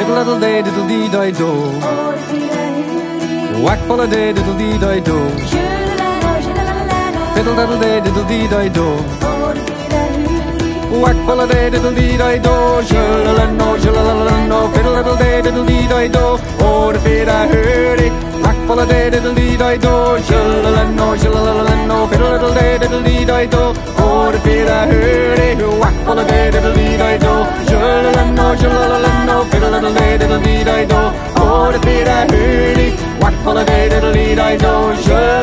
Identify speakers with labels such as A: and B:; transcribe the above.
A: Fiddle little day diddle dee di do. Whack full a day diddle dee di do. Fiddle little day diddle dee di do. Whack full a day diddle dee di do. Shalalalano, shalalalano, fiddle little day diddle dee di do. Oh, the feet I heard it. Whack full a day diddle dee di do. Shalalalano, shalalalano, fiddle little day diddle dee di do. Oh, the feet I heard it. Whack full a day diddle dee di I know, Oh, the feet I really. What for the day I do. Sure.